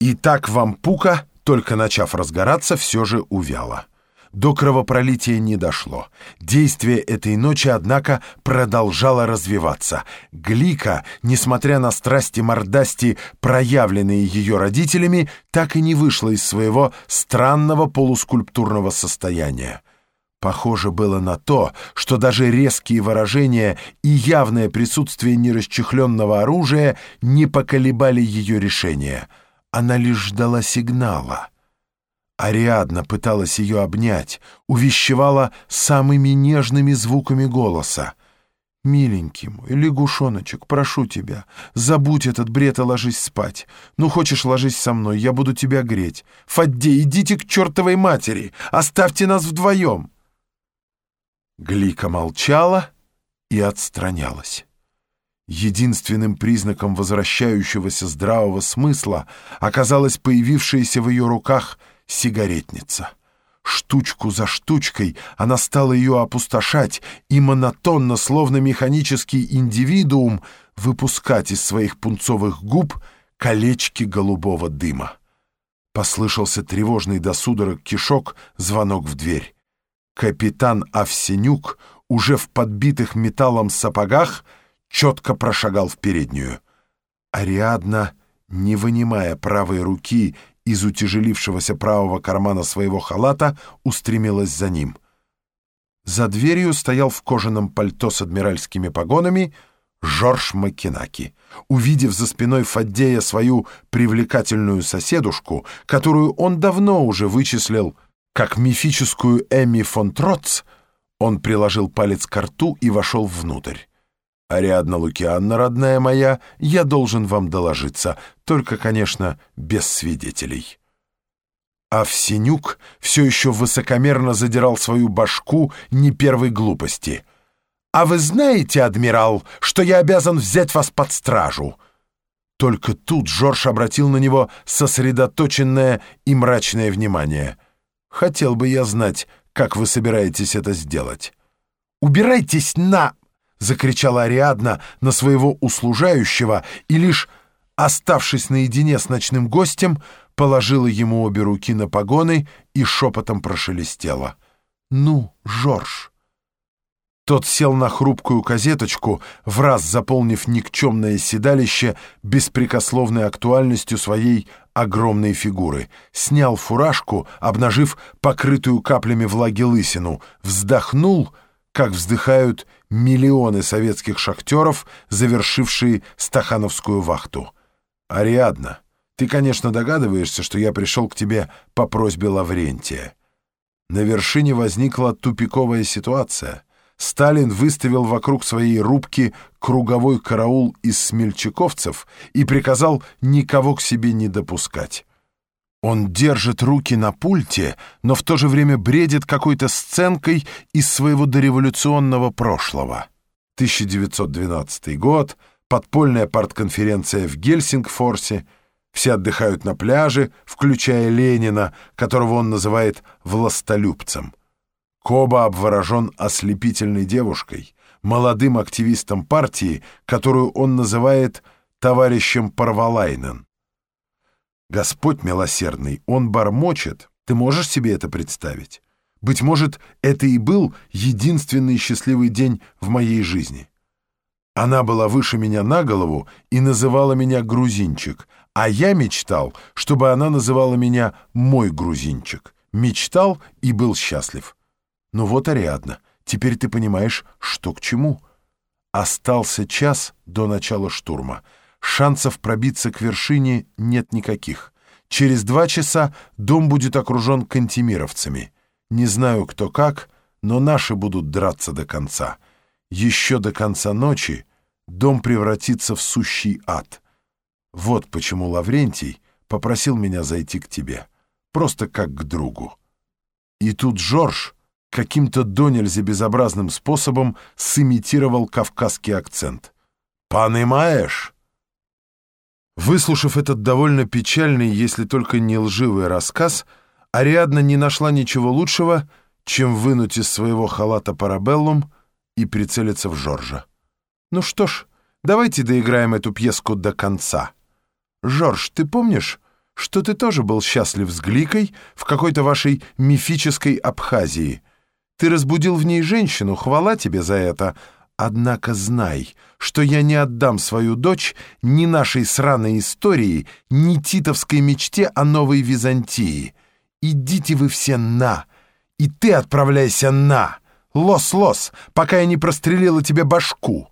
И так вампука, только начав разгораться, все же увяла. До кровопролития не дошло. Действие этой ночи, однако, продолжало развиваться. Глика, несмотря на страсти мордасти, проявленные ее родителями, так и не вышла из своего странного полускульптурного состояния. Похоже было на то, что даже резкие выражения и явное присутствие нерасчехленного оружия не поколебали ее решение. Она лишь ждала сигнала — Ариадна пыталась ее обнять, увещевала самыми нежными звуками голоса. «Миленький мой, лягушоночек, прошу тебя, забудь этот бред и ложись спать. Ну, хочешь, ложись со мной, я буду тебя греть. Фадде, идите к чертовой матери, оставьте нас вдвоем!» Глика молчала и отстранялась. Единственным признаком возвращающегося здравого смысла оказалось появившееся в ее руках — сигаретница. Штучку за штучкой она стала ее опустошать и монотонно, словно механический индивидуум, выпускать из своих пунцовых губ колечки голубого дыма. Послышался тревожный до судорог кишок, звонок в дверь. Капитан Овсенюк уже в подбитых металлом сапогах четко прошагал в переднюю. Ариадна, не вынимая правой руки из утяжелившегося правого кармана своего халата устремилась за ним. За дверью стоял в кожаном пальто с адмиральскими погонами Жорж Макинаки. Увидев за спиной Фаддея свою привлекательную соседушку, которую он давно уже вычислил как мифическую Эми фон Троц, он приложил палец к рту и вошел внутрь. «Ариадна Лукианна, родная моя, я должен вам доложиться, только, конечно, без свидетелей». Овсенюк все еще высокомерно задирал свою башку не первой глупости. «А вы знаете, адмирал, что я обязан взять вас под стражу?» Только тут Жорж обратил на него сосредоточенное и мрачное внимание. «Хотел бы я знать, как вы собираетесь это сделать». «Убирайтесь на...» — закричала Ариадна на своего услужающего и лишь, оставшись наедине с ночным гостем, положила ему обе руки на погоны и шепотом прошелестела. «Ну, Жорж!» Тот сел на хрупкую казеточку, в раз заполнив никчемное седалище беспрекословной актуальностью своей огромной фигуры, снял фуражку, обнажив покрытую каплями влаги лысину, вздохнул — как вздыхают миллионы советских шахтеров, завершившие стахановскую вахту. «Ариадна, ты, конечно, догадываешься, что я пришел к тебе по просьбе Лаврентия. На вершине возникла тупиковая ситуация. Сталин выставил вокруг своей рубки круговой караул из смельчаковцев и приказал никого к себе не допускать. Он держит руки на пульте, но в то же время бредит какой-то сценкой из своего дореволюционного прошлого. 1912 год, подпольная партконференция в Гельсингфорсе, все отдыхают на пляже, включая Ленина, которого он называет «властолюбцем». Коба обворожен ослепительной девушкой, молодым активистом партии, которую он называет товарищем Парвалайнен. Господь милосердный, Он бормочет. Ты можешь себе это представить? Быть может, это и был единственный счастливый день в моей жизни. Она была выше меня на голову и называла меня грузинчик, а я мечтал, чтобы она называла меня мой грузинчик. Мечтал и был счастлив. Ну вот, Ариадна, теперь ты понимаешь, что к чему. Остался час до начала штурма — Шансов пробиться к вершине нет никаких. Через два часа дом будет окружен кантемировцами. Не знаю, кто как, но наши будут драться до конца. Еще до конца ночи дом превратится в сущий ад. Вот почему Лаврентий попросил меня зайти к тебе. Просто как к другу. И тут Жорж каким-то до безобразным способом сымитировал кавказский акцент. «Понимаешь?» Выслушав этот довольно печальный, если только не лживый рассказ, Ариадна не нашла ничего лучшего, чем вынуть из своего халата парабеллум и прицелиться в Жоржа. «Ну что ж, давайте доиграем эту пьеску до конца. Жорж, ты помнишь, что ты тоже был счастлив с Гликой в какой-то вашей мифической Абхазии. Ты разбудил в ней женщину, хвала тебе за это. Однако знай, что я не отдам свою дочь ни нашей сраной истории, ни титовской мечте о новой Византии. Идите вы все на, и ты отправляйся на. Лос-лос, пока я не прострелила тебе башку.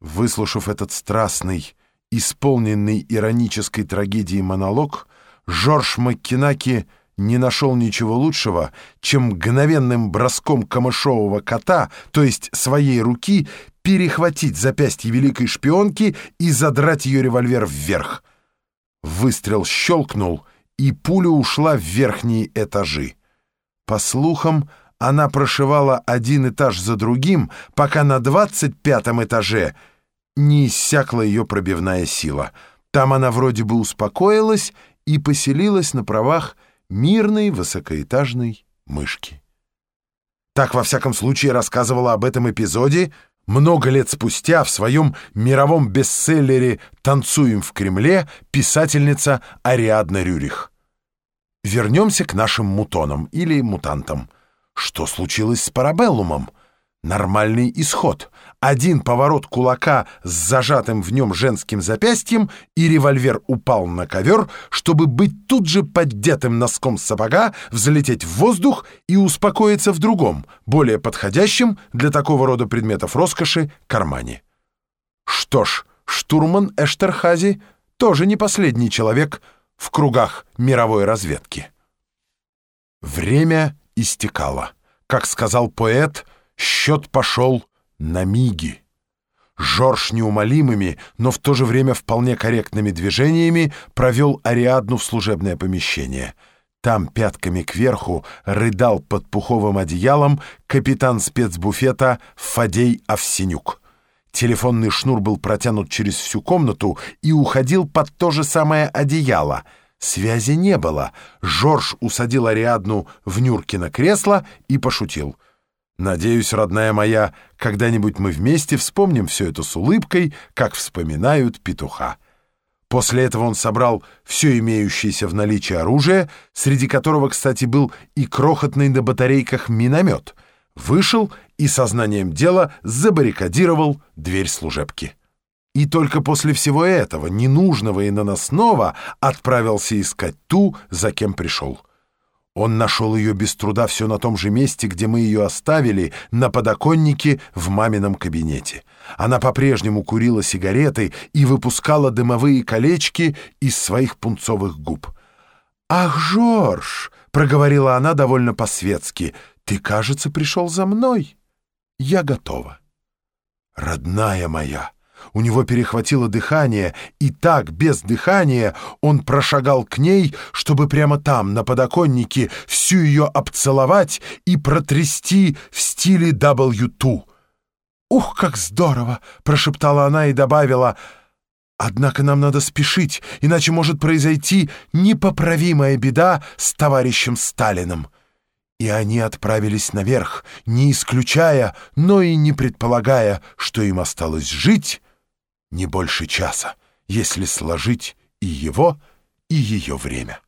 Выслушав этот страстный, исполненный иронической трагедией монолог, Жорж Маккинаки не нашел ничего лучшего, чем мгновенным броском камышового кота, то есть своей руки, перехватить запястье великой шпионки и задрать ее револьвер вверх. Выстрел щелкнул, и пуля ушла в верхние этажи. По слухам, она прошивала один этаж за другим, пока на двадцать пятом этаже не иссякла ее пробивная сила. Там она вроде бы успокоилась и поселилась на правах мирной высокоэтажной мышки. Так, во всяком случае, рассказывала об этом эпизоде много лет спустя в своем мировом бестселлере «Танцуем в Кремле» писательница Ариадна Рюрих. Вернемся к нашим мутонам или мутантам. Что случилось с парабеллумом? Нормальный исход. Один поворот кулака с зажатым в нем женским запястьем, и револьвер упал на ковер, чтобы быть тут же поддетым носком сапога, взлететь в воздух и успокоиться в другом, более подходящем для такого рода предметов роскоши, кармане. Что ж, штурман Эштерхази тоже не последний человек в кругах мировой разведки. Время истекало. Как сказал поэт, счет пошел на миги. Жорж неумолимыми, но в то же время вполне корректными движениями провел Ариадну в служебное помещение. Там пятками кверху рыдал под пуховым одеялом капитан спецбуфета Фадей Овсенюк. Телефонный шнур был протянут через всю комнату и уходил под то же самое одеяло — Связи не было. Жорж усадил Ариадну в Нюркино кресло и пошутил. «Надеюсь, родная моя, когда-нибудь мы вместе вспомним все это с улыбкой, как вспоминают петуха». После этого он собрал все имеющееся в наличии оружие, среди которого, кстати, был и крохотный на батарейках миномет, вышел и сознанием дела забаррикадировал дверь служебки. И только после всего этого, ненужного и наносного, отправился искать ту, за кем пришел. Он нашел ее без труда все на том же месте, где мы ее оставили, на подоконнике в мамином кабинете. Она по-прежнему курила сигареты и выпускала дымовые колечки из своих пунцовых губ. «Ах, Жорж!» — проговорила она довольно по-светски. «Ты, кажется, пришел за мной. Я готова». «Родная моя!» У него перехватило дыхание, и так, без дыхания, он прошагал к ней, чтобы прямо там, на подоконнике, всю ее обцеловать и протрясти в стиле W2. «Ух, как здорово!» — прошептала она и добавила — Однако нам надо спешить, иначе может произойти непоправимая беда с товарищем Сталиным. И они отправились наверх, не исключая, но и не предполагая, что им осталось жить не больше часа, если сложить и его, и ее время.